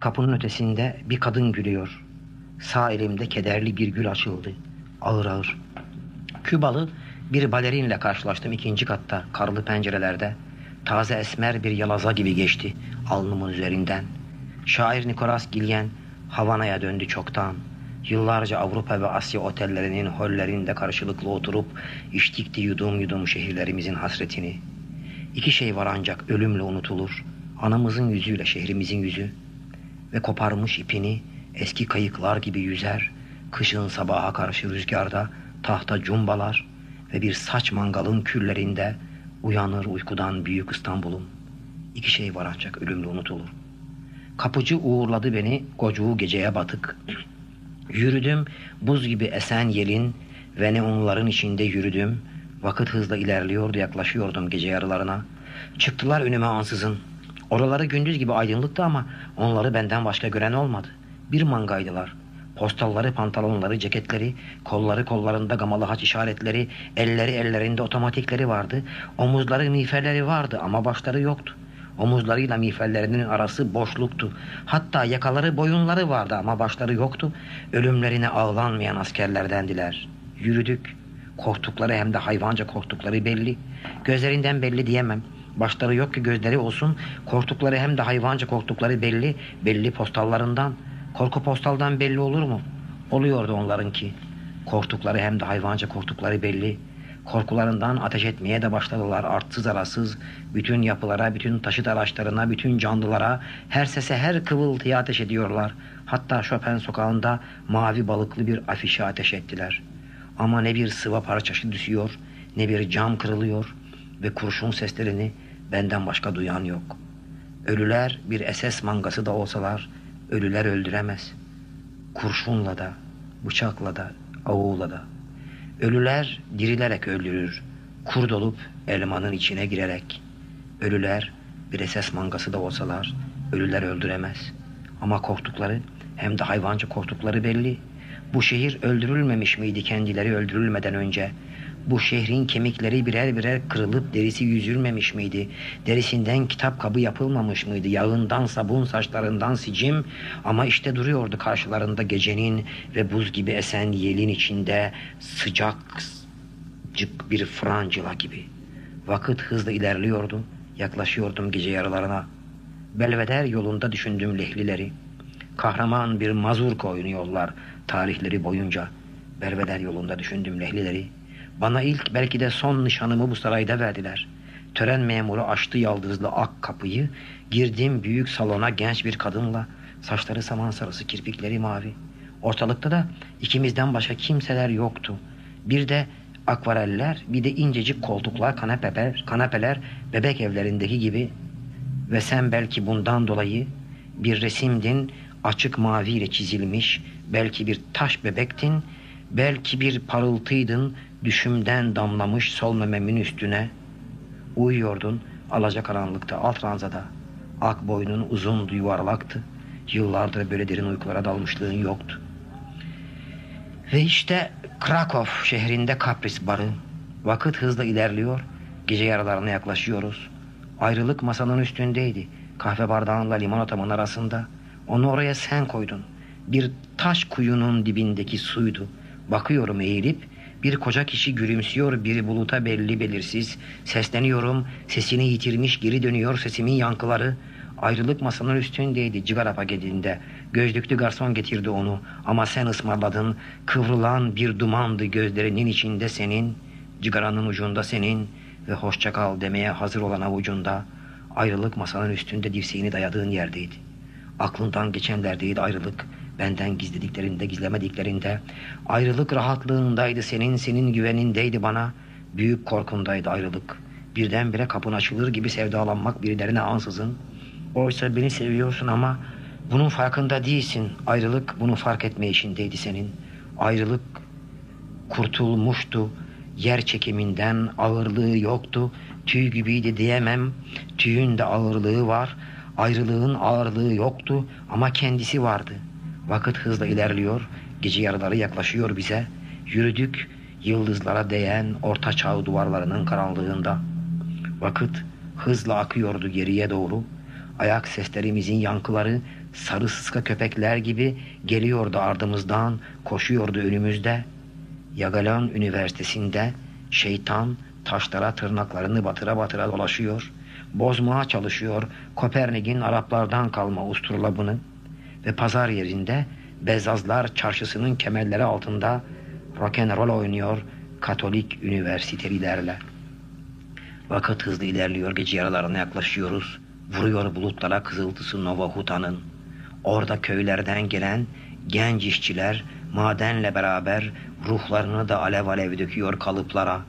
Kapının ötesinde bir kadın gülüyor. Sağ elimde kederli bir gül açıldı. Ağır ağır. Kübalı bir balerinle karşılaştım ikinci katta karlı pencerelerde. Taze esmer bir yalaza gibi geçti alnımın üzerinden. Şair Nicolas Gilyen Havana'ya döndü çoktan. Yıllarca Avrupa ve Asya otellerinin hollerinde karşılıklı oturup içtikti yudum yudum şehirlerimizin hasretini. İki şey var ancak ölümle unutulur. Anamızın yüzüyle şehrimizin yüzü. Ve koparmış ipini eski kayıklar gibi yüzer. Kışın sabaha karşı rüzgarda tahta cumbalar ve bir saç mangalın küllerinde uyanır uykudan büyük İstanbul'um. İki şey var ancak ölümle unutulur. Kapıcı uğurladı beni kocuğu geceye batık. Yürüdüm buz gibi esen yelin ve ne onların içinde yürüdüm. Vakit hızla ilerliyordu yaklaşıyordum gece yarılarına. Çıktılar önüme ansızın. Oraları gündüz gibi aydınlıktı ama onları benden başka gören olmadı. Bir mangaydılar. Postalları, pantolonları, ceketleri, kolları kollarında gamalı haç işaretleri, elleri ellerinde otomatikleri vardı. Omuzları miğferleri vardı ama başları yoktu. Omuzlarıyla miğferlerinin arası boşluktu. Hatta yakaları boyunları vardı ama başları yoktu. Ölümlerine ağlanmayan askerlerdendiler. Yürüdük. Korktukları hem de hayvanca korktukları belli. Gözlerinden belli diyemem. Başları yok ki gözleri olsun. Korktukları hem de hayvanca korktukları belli. Belli postallarından. Korku postaldan belli olur mu? Oluyordu onlarınki. Korktukları hem de hayvanca korktukları belli. Korkularından ateş etmeye de başladılar artsız arasız. Bütün yapılara, bütün taşıt araçlarına, bütün canlılara, her sese, her kıvıltıya ateş ediyorlar. Hatta Chopin sokağında mavi balıklı bir afişe ateş ettiler. Ama ne bir sıva parçası düşüyor, ne bir cam kırılıyor ve kurşun seslerini benden başka duyan yok. Ölüler bir SS mangası da olsalar ölüler öldüremez. Kurşunla da, bıçakla da, avuğla da. Ölüler dirilerek öldürür. Kurd olup elmanın içine girerek. Ölüler bir SS mangası da olsalar ölüler öldüremez. Ama korktukları hem de hayvanca korktukları belli. Bu şehir öldürülmemiş miydi kendileri öldürülmeden önce? Bu şehrin kemikleri birer birer kırılıp derisi yüzülmemiş miydi? Derisinden kitap kabı yapılmamış mıydı? Yağından sabun saçlarından sicim ama işte duruyordu karşılarında gecenin ve buz gibi esen yelin içinde sıcakcık bir francıla gibi. Vakit hızla ilerliyordu. Yaklaşıyordum gece yarılarına. Belveder yolunda düşündüm lehlileri. Kahraman bir mazurka oynuyorlar tarihleri boyunca. Belveder yolunda düşündüm lehlileri. Bana ilk belki de son nişanımı bu sarayda verdiler. Tören memuru açtı yaldızlı ak kapıyı. Girdim büyük salona genç bir kadınla. Saçları saman sarısı, kirpikleri mavi. Ortalıkta da ikimizden başka kimseler yoktu. Bir de akvareller, bir de incecik koltuklar, kanepeler, kanepeler bebek evlerindeki gibi. Ve sen belki bundan dolayı bir resimdin, açık maviyle çizilmiş, belki bir taş bebektin, belki bir parıltıydın, düşümden damlamış sol mememin üstüne. Uyuyordun alacakaranlıkta alt ranzada. Ak boynun uzun yuvarlaktı. Yıllardır böyle derin uykulara dalmışlığın yoktu. Ve işte Krakow şehrinde kapris barı. Vakit hızla ilerliyor. Gece yaralarına yaklaşıyoruz. Ayrılık masanın üstündeydi. Kahve bardağınla limonatamın arasında. Onu oraya sen koydun. Bir taş kuyunun dibindeki suydu. Bakıyorum eğilip bir koca kişi gülümsüyor bir buluta belli belirsiz. Sesleniyorum sesini yitirmiş geri dönüyor sesimin yankıları. Ayrılık masanın üstündeydi cigara paketinde. Gözlüklü garson getirdi onu ama sen ısmarladın. Kıvrılan bir dumandı gözlerinin içinde senin. Cigaranın ucunda senin ve hoşça kal demeye hazır olan avucunda. Ayrılık masanın üstünde dirseğini dayadığın yerdeydi. Aklından geçenlerdeydi ayrılık. Benden gizlediklerinde gizlemediklerinde ayrılık rahatlığındaydı senin senin güvenindeydi bana. Büyük korkundaydı ayrılık. Birdenbire kapın açılır gibi sevdalanmak birilerine ansızın. Oysa beni seviyorsun ama bunun farkında değilsin. Ayrılık bunu fark etme işindeydi senin. Ayrılık kurtulmuştu. Yer çekiminden ağırlığı yoktu. Tüy gibiydi diyemem. Tüyün de ağırlığı var. Ayrılığın ağırlığı yoktu ama kendisi vardı Vakit hızla ilerliyor, gece yarıları yaklaşıyor bize. Yürüdük yıldızlara değen orta çağ duvarlarının karanlığında. Vakit hızla akıyordu geriye doğru. Ayak seslerimizin yankıları sarı sıska köpekler gibi geliyordu ardımızdan, koşuyordu önümüzde. Yagalan Üniversitesi'nde şeytan taşlara tırnaklarını batıra batıra dolaşıyor. Bozmaya çalışıyor Kopernik'in Araplardan kalma usturlabını ve pazar yerinde Bezazlar çarşısının kemerleri altında rock'n'roll oynuyor Katolik üniversitelilerle. Vakit hızlı ilerliyor gece yaralarına yaklaşıyoruz. Vuruyor bulutlara kızıltısı Nova Huta'nın. Orada köylerden gelen genç işçiler madenle beraber ruhlarını da alev alev döküyor kalıplara.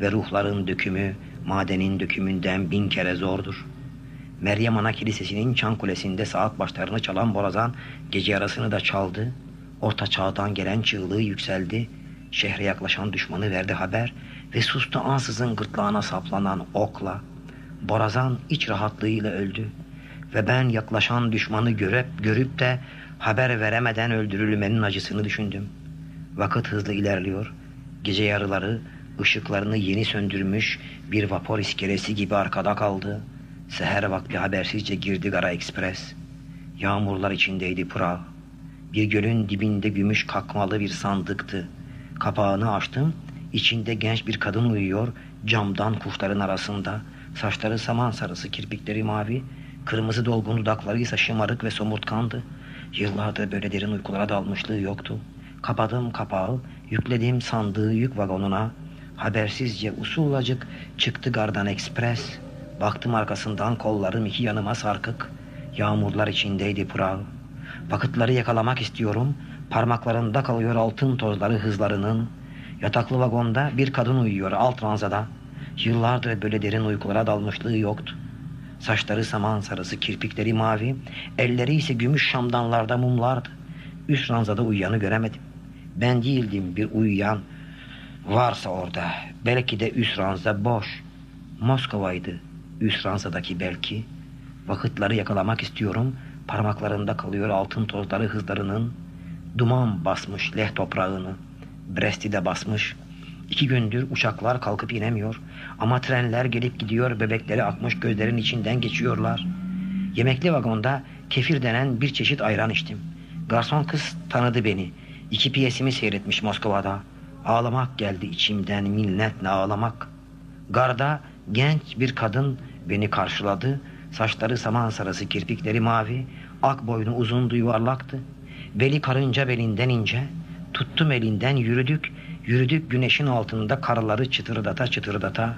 Ve ruhların dökümü madenin dökümünden bin kere zordur. Meryem Ana Kilisesi'nin çan kulesinde saat başlarını çalan borazan gece yarısını da çaldı. Orta çağdan gelen çığlığı yükseldi. Şehre yaklaşan düşmanı verdi haber ve sustu ansızın gırtlağına saplanan okla. Borazan iç rahatlığıyla öldü ve ben yaklaşan düşmanı görüp, görüp de haber veremeden öldürülmenin acısını düşündüm. Vakit hızlı ilerliyor. Gece yarıları ışıklarını yeni söndürmüş bir vapor iskelesi gibi arkada kaldı. Seher vakti habersizce girdi Gara Ekspres. Yağmurlar içindeydi Pıra. Bir gölün dibinde gümüş kakmalı bir sandıktı. Kapağını açtım. İçinde genç bir kadın uyuyor. Camdan kuşların arasında. Saçları saman sarısı, kirpikleri mavi. Kırmızı dolgun dudakları ise şımarık ve somurtkandı. Yıllardır böyle derin uykulara dalmışlığı yoktu. Kapadım kapağı, yüklediğim sandığı yük vagonuna. Habersizce usulacık çıktı Gardan Ekspres. Baktım arkasından kollarım iki yanıma sarkık. Yağmurlar içindeydi Pırağı. Vakıtları yakalamak istiyorum. Parmaklarında kalıyor altın tozları hızlarının. Yataklı vagonda bir kadın uyuyor alt ranzada. Yıllardır böyle derin uykulara dalmışlığı yoktu. Saçları saman sarısı, kirpikleri mavi, elleri ise gümüş şamdanlarda mumlardı. Üst ranzada uyuyanı göremedim. Ben değildim bir uyuyan. Varsa orada, belki de üst ranza boş. Moskova'ydı üst ranzadaki belki. Vakıtları yakalamak istiyorum. Parmaklarında kalıyor altın tozları hızlarının. Duman basmış leh toprağını. Brest'i de basmış. İki gündür uçaklar kalkıp inemiyor. Ama trenler gelip gidiyor bebekleri akmış gözlerin içinden geçiyorlar. Yemekli vagonda kefir denen bir çeşit ayran içtim. Garson kız tanıdı beni. İki piyesimi seyretmiş Moskova'da. Ağlamak geldi içimden minnetle ağlamak. Garda genç bir kadın beni karşıladı. Saçları saman sarısı, kirpikleri mavi, ak boynu uzun yuvarlaktı. Beli karınca belinden ince. Tuttum elinden yürüdük. Yürüdük güneşin altında karları çıtırdata çıtırdata.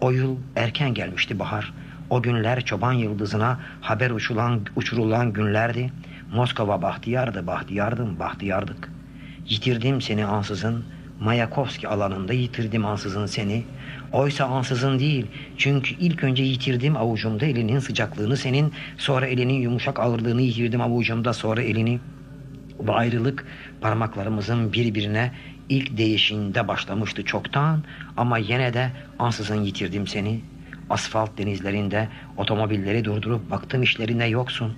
O yıl erken gelmişti bahar. O günler çoban yıldızına haber uçulan, uçurulan günlerdi. Moskova bahtiyardı, bahtiyardım, bahtiyardık. Yitirdim seni ansızın, Mayakovski alanında yitirdim ansızın seni. Oysa ansızın değil. Çünkü ilk önce yitirdim avucumda elinin sıcaklığını senin. Sonra elinin yumuşak ağırlığını yitirdim avucumda sonra elini. Bu ayrılık parmaklarımızın birbirine ilk değişinde başlamıştı çoktan. Ama yine de ansızın yitirdim seni. Asfalt denizlerinde otomobilleri durdurup baktım işlerinde yoksun.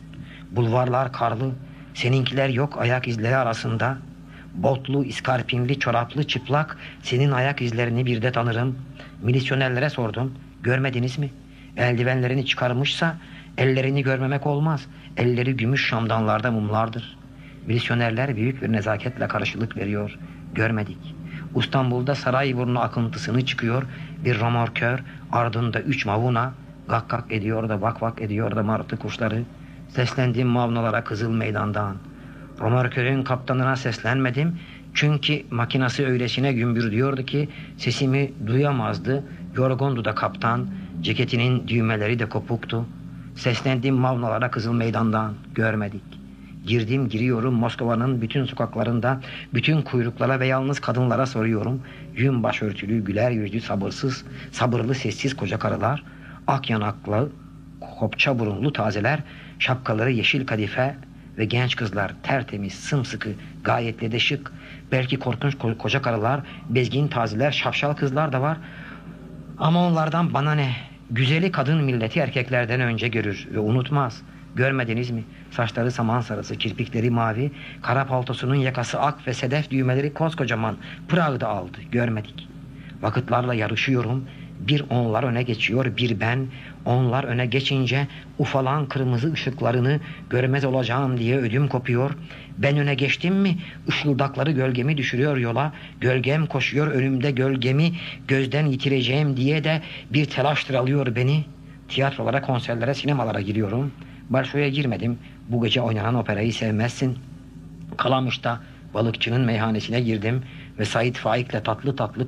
Bulvarlar karlı. Seninkiler yok ayak izleri arasında.'' Botlu, iskarpinli, çoraplı, çıplak senin ayak izlerini bir de tanırım. Milisyonerlere sordum. Görmediniz mi? Eldivenlerini çıkarmışsa ellerini görmemek olmaz. Elleri gümüş şamdanlarda mumlardır. Milisyonerler büyük bir nezaketle karşılık veriyor. Görmedik. İstanbul'da Sarayburnu akıntısını çıkıyor. Bir romorkör ardında üç mavuna gak gak ediyor da vak vak ediyor da martı kuşları. Seslendiğim mavnalara Kızıl Meydan'dan. Romorkörün kaptanına seslenmedim. Çünkü makinası öylesine gümbür diyordu ki sesimi duyamazdı. Yorgundu da kaptan. Ceketinin düğmeleri de kopuktu. Seslendim mavnalara Kızıl Meydan'dan. Görmedik. Girdim giriyorum Moskova'nın bütün sokaklarında bütün kuyruklara ve yalnız kadınlara soruyorum. Yün başörtülü, güler yüzlü, sabırsız, sabırlı, sessiz koca karılar, ak yanaklı, kopça burunlu tazeler, şapkaları yeşil kadife, ve genç kızlar tertemiz, sımsıkı, gayetli de şık. Belki korkunç koca karılar, bezgin taziler, şapşal kızlar da var. Ama onlardan bana ne? Güzeli kadın milleti erkeklerden önce görür ve unutmaz. Görmediniz mi? Saçları saman sarısı, kirpikleri mavi, kara paltosunun yakası ak ve sedef düğmeleri koskocaman. Prag'da aldı, görmedik. Vakıtlarla yarışıyorum, Bir onlar öne geçiyor, bir ben. Onlar öne geçince ufalan kırmızı ışıklarını görmez olacağım diye ödüm kopuyor. Ben öne geçtim mi ışıldakları gölgemi düşürüyor yola. Gölgem koşuyor önümde gölgemi gözden yitireceğim diye de bir telaştır alıyor beni. Tiyatrolara, konserlere, sinemalara giriyorum. Barşo'ya girmedim. Bu gece oynanan operayı sevmezsin. Kalamış'ta balıkçının meyhanesine girdim ve Said Faik'le tatlı tatlı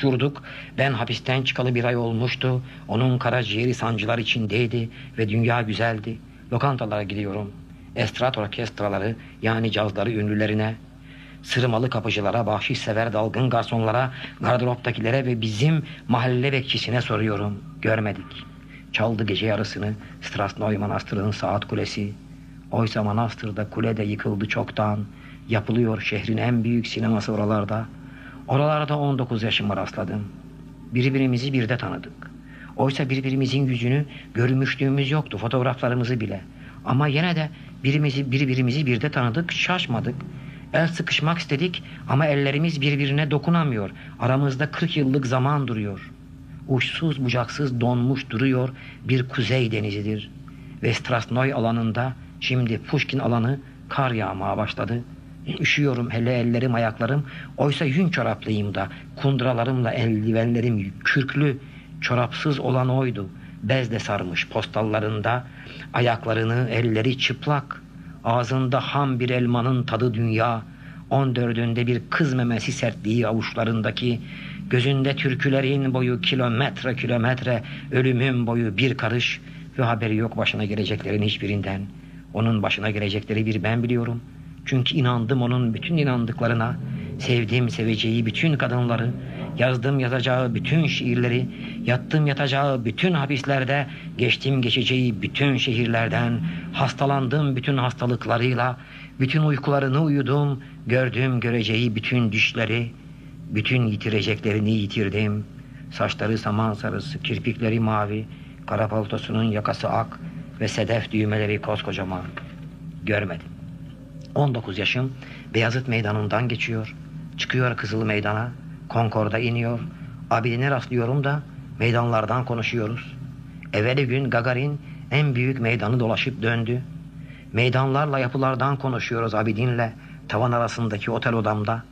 konuşurduk. Ben hapisten çıkalı bir ay olmuştu. Onun karaciğeri sancılar içindeydi ve dünya güzeldi. Lokantalara gidiyorum. Estrat orkestraları yani cazları ünlülerine, sırmalı kapıcılara, bahşiş sever dalgın garsonlara, gardıroptakilere ve bizim mahalle bekçisine soruyorum. Görmedik. Çaldı gece yarısını Strasnoy Manastırı'nın saat kulesi. Oysa manastırda kule de yıkıldı çoktan. Yapılıyor şehrin en büyük sineması oralarda. Oralarda 19 yaşıma rastladım. Birbirimizi bir de tanıdık. Oysa birbirimizin yüzünü görmüşlüğümüz yoktu fotoğraflarımızı bile. Ama yine de birimizi birbirimizi bir de tanıdık şaşmadık. El sıkışmak istedik ama ellerimiz birbirine dokunamıyor. Aramızda 40 yıllık zaman duruyor. Uçsuz bucaksız donmuş duruyor bir kuzey denizidir. Ve Strasnoy alanında şimdi Pushkin alanı kar yağmaya başladı. Üşüyorum hele ellerim ayaklarım. Oysa yün çoraplıyım da kundralarımla eldivenlerim kürklü çorapsız olan oydu. Bezle sarmış postallarında ayaklarını elleri çıplak. Ağzında ham bir elmanın tadı dünya. On dördünde bir kız memesi sertliği avuçlarındaki Gözünde türkülerin boyu kilometre kilometre ölümün boyu bir karış ve haberi yok başına geleceklerin hiçbirinden. Onun başına gelecekleri bir ben biliyorum. Çünkü inandım onun bütün inandıklarına, sevdim seveceği bütün kadınları, yazdım yazacağı bütün şiirleri, yattım yatacağı bütün hapislerde, geçtim geçeceği bütün şehirlerden, hastalandım bütün hastalıklarıyla, bütün uykularını uyudum, gördüm göreceği bütün düşleri, bütün yitireceklerini yitirdim. Saçları saman sarısı, kirpikleri mavi, kara paltosunun yakası ak ve sedef düğmeleri koskocaman. Görmedim. 19 yaşım Beyazıt Meydanı'ndan geçiyor. Çıkıyor Kızıl Meydan'a, Konkorda iniyor. Abidine rastlıyorum da meydanlardan konuşuyoruz. Evveli gün Gagarin en büyük meydanı dolaşıp döndü. Meydanlarla yapılardan konuşuyoruz Abidin'le tavan arasındaki otel odamda.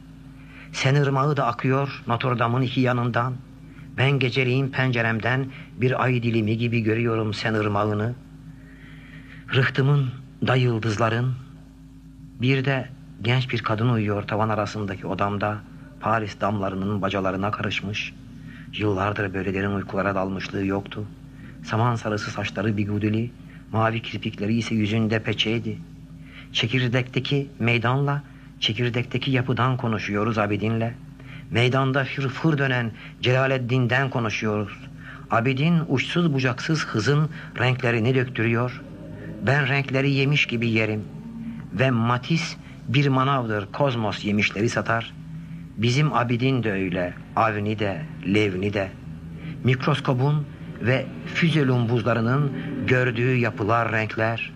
Sen ırmağı da akıyor Notre Dame'ın iki yanından. Ben geceliğin penceremden bir ay dilimi gibi görüyorum sen ırmağını. Rıhtımın da yıldızların. Bir de genç bir kadın uyuyor tavan arasındaki odamda. Paris damlarının bacalarına karışmış. Yıllardır böyle derin uykulara dalmışlığı yoktu. Saman sarısı saçları bigudili, mavi kirpikleri ise yüzünde peçeydi. Çekirdekteki meydanla Çekirdekteki yapıdan konuşuyoruz Abidin'le. Meydanda fır dönen Celaleddin'den konuşuyoruz. Abidin uçsuz bucaksız hızın renklerini döktürüyor. Ben renkleri yemiş gibi yerim. Ve Matis bir manavdır kozmos yemişleri satar. Bizim Abidin de öyle. Avni de, Levni de. Mikroskobun ve füzelum buzlarının gördüğü yapılar renkler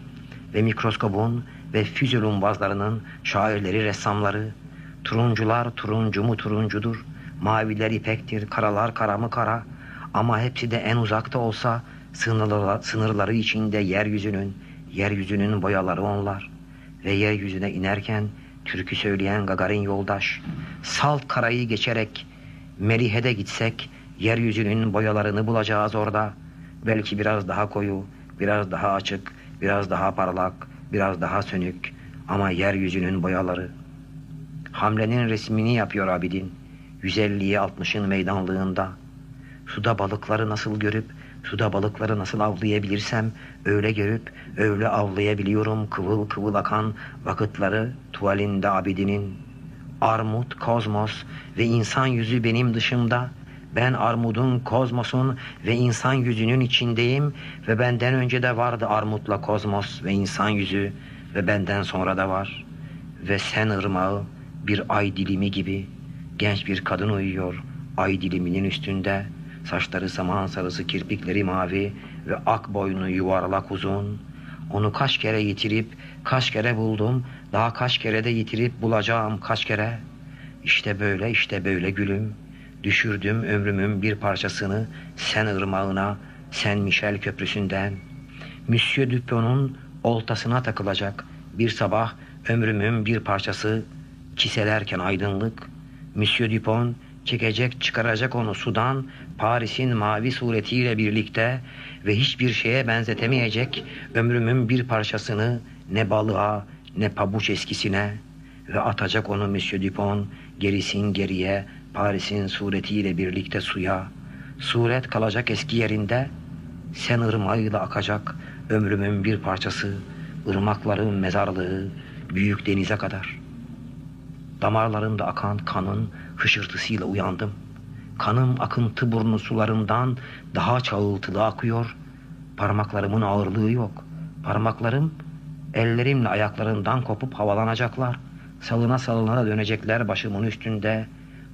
ve mikroskobun ve füzyolumbazlarının şairleri, ressamları, turuncular turuncu mu turuncudur, maviler ipektir, karalar kara mı kara ama hepsi de en uzakta olsa sınırları, sınırları içinde yeryüzünün, yeryüzünün boyaları onlar ve yeryüzüne inerken türkü söyleyen Gagarin yoldaş, salt karayı geçerek Melihe'de gitsek yeryüzünün boyalarını bulacağız orada. Belki biraz daha koyu, biraz daha açık, biraz daha parlak, biraz daha sönük ama yeryüzünün boyaları. Hamlenin resmini yapıyor Abidin. 150'ye 60'ın meydanlığında. Suda balıkları nasıl görüp, suda balıkları nasıl avlayabilirsem öyle görüp, öyle avlayabiliyorum kıvıl kıvıl akan vakıtları tuvalinde Abidin'in. Armut, kozmos ve insan yüzü benim dışımda.'' Ben armudun, kozmosun ve insan yüzünün içindeyim ve benden önce de vardı armutla kozmos ve insan yüzü ve benden sonra da var. Ve sen ırmağı bir ay dilimi gibi genç bir kadın uyuyor ay diliminin üstünde. Saçları saman sarısı, kirpikleri mavi ve ak boynu yuvarlak uzun. Onu kaç kere yitirip, kaç kere buldum, daha kaç kere de yitirip bulacağım kaç kere. İşte böyle, işte böyle gülüm. Düşürdüm ömrümün bir parçasını sen ırmağına, sen Michel köprüsünden. Monsieur Dupon'un oltasına takılacak bir sabah ömrümün bir parçası çiselerken aydınlık. Monsieur Dupont çekecek çıkaracak onu sudan Paris'in mavi suretiyle birlikte ve hiçbir şeye benzetemeyecek ömrümün bir parçasını ne balığa ne pabuç eskisine ve atacak onu Monsieur Dupont gerisin geriye Paris'in suretiyle birlikte suya. Suret kalacak eski yerinde sen ırmağıyla akacak ömrümün bir parçası ırmakların mezarlığı büyük denize kadar. Damarlarımda akan kanın hışırtısıyla uyandım. Kanım akıntı burnu sularından daha çağıltılı akıyor. Parmaklarımın ağırlığı yok. Parmaklarım ellerimle ayaklarından kopup havalanacaklar. Salına salına dönecekler başımın üstünde.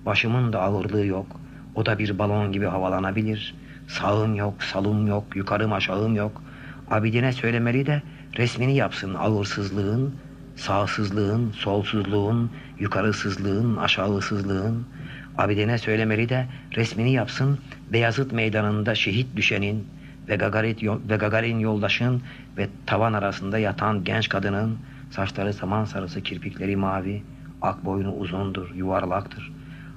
Başımın da ağırlığı yok. O da bir balon gibi havalanabilir. Sağım yok, salım yok, yukarım aşağım yok. Abidine söylemeli de resmini yapsın ağırsızlığın, sağsızlığın, solsuzluğun, yukarısızlığın, aşağısızlığın. Abidine söylemeli de resmini yapsın Beyazıt meydanında şehit düşenin ve Gagarin, ve Gagarin yoldaşın ve tavan arasında yatan genç kadının saçları saman sarısı kirpikleri mavi, ak boynu uzundur, yuvarlaktır.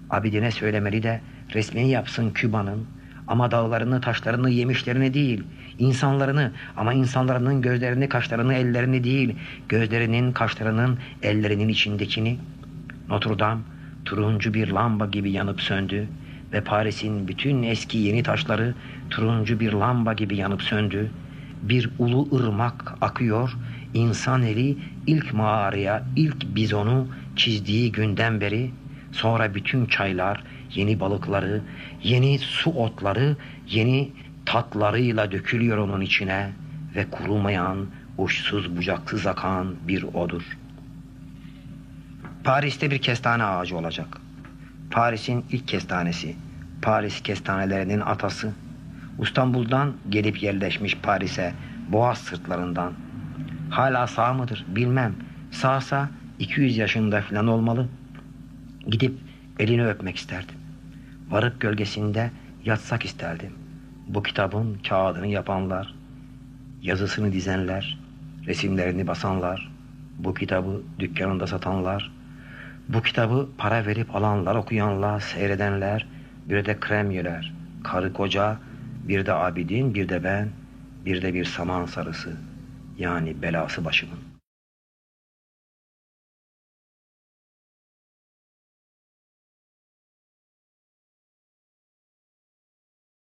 Abidine söylemeli de resmini yapsın Küba'nın ama dağlarını, taşlarını, yemişlerini değil, insanlarını ama insanların gözlerini, kaşlarını, ellerini değil, gözlerinin, kaşlarının, ellerinin içindekini. Notre Dame turuncu bir lamba gibi yanıp söndü ve Paris'in bütün eski yeni taşları turuncu bir lamba gibi yanıp söndü. Bir ulu ırmak akıyor, insan eli ilk mağaraya, ilk bizonu çizdiği günden beri Sonra bütün çaylar, yeni balıkları, yeni su otları, yeni tatlarıyla dökülüyor onun içine ve kurumayan, uçsuz bucaksız akan bir odur. Paris'te bir kestane ağacı olacak. Paris'in ilk kestanesi, Paris kestanelerinin atası. İstanbul'dan gelip yerleşmiş Paris'e boğaz sırtlarından. Hala sağ mıdır bilmem. Sağsa 200 yaşında falan olmalı.'' Gidip elini öpmek isterdim. Varık gölgesinde yatsak isterdim. Bu kitabın kağıdını yapanlar, yazısını dizenler, resimlerini basanlar, bu kitabı dükkanında satanlar, bu kitabı para verip alanlar, okuyanlar, seyredenler, bir de kremyeler, karı koca, bir de abidin, bir de ben, bir de bir saman sarısı, yani belası başımın.